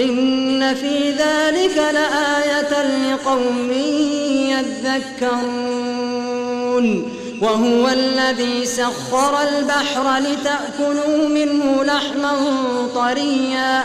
إن في ذلك لآية لقوم يذكرون. وهو الذي سخر البحر لتأكلوا منه لحما طريا.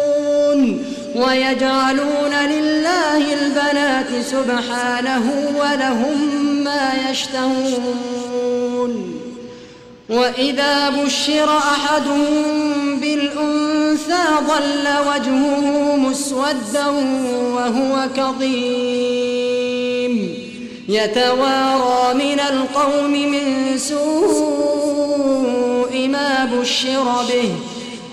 ويجعلون لله البنات سبحانه ولهم ما يشتهون. وإذا بشر أحدهم بالأنثى أنثى ظل وجهه مسودا وهو كظيم. يتوارى من القوم من سوء ما بشر به.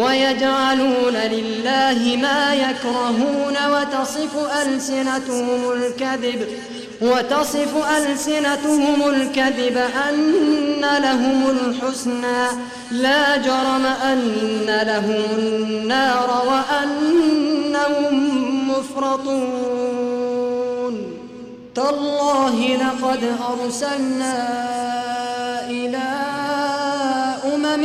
ويجعلون لله ما يكرهون وتصف ألسنتهم الكذب وتصف ألسنتهم الكذب أن لهم الحسنى لا جرم أن لهم النار وأنهم مفرطون. تالله لقد أرسلنا إلى أمم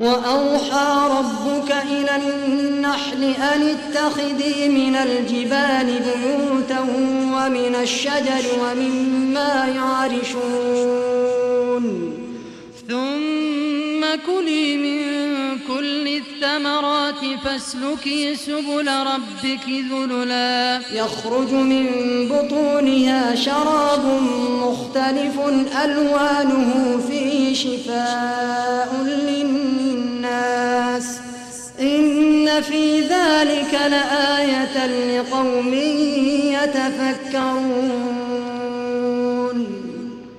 وأوحى ربك إلى النحل أن اتخذي من الجبال بيوتا ومن الشجر ومما يعرشون. ثم كلي من الثمرات فاسلكي سبل ربك ذللا. يخرج من بطونها شراب مختلف ألوانه فيه شفاء للناس. إن في ذلك لآية لقوم يتفكرون.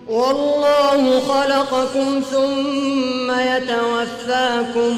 والله خلقكم ثم يتوفاكم.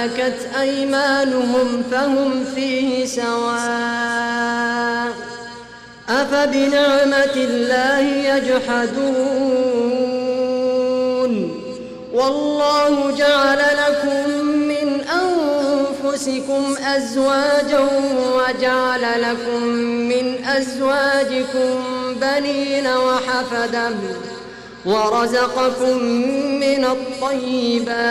ملكت أيمانهم فهم فيه سواء أفبنعمة الله يجحدون والله جعل لكم من أنفسكم أزواجا وجعل لكم من أزواجكم بنين وحفدا ورزقكم من الطيبات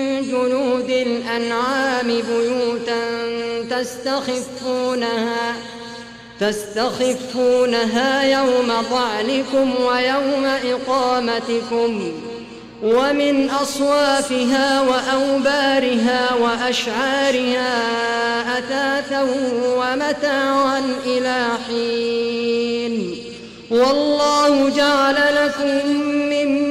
جنود الأنعام بيوتا تستخفونها تستخفونها يوم ضعنكم ويوم إقامتكم ومن أصوافها وأوبارها وأشعارها أثاثا ومتاعا إلى حين. والله جعل لكم مما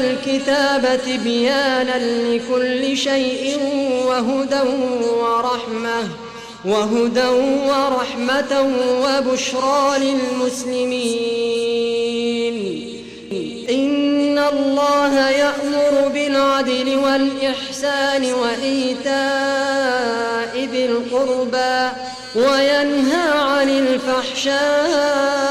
الكتاب تبيانا لكل شيء وهدى ورحمة وهدى ورحمة وبشرى للمسلمين. إن الله يأمر بالعدل والإحسان وإيتاء ذي القربى وينهى عن الفحشاء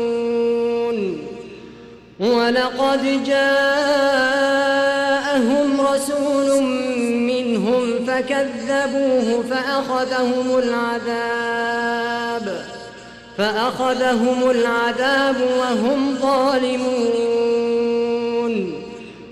ولقد جاءهم رسول منهم فكذبوه فأخذهم العذاب فأخذهم العذاب وهم ظالمون.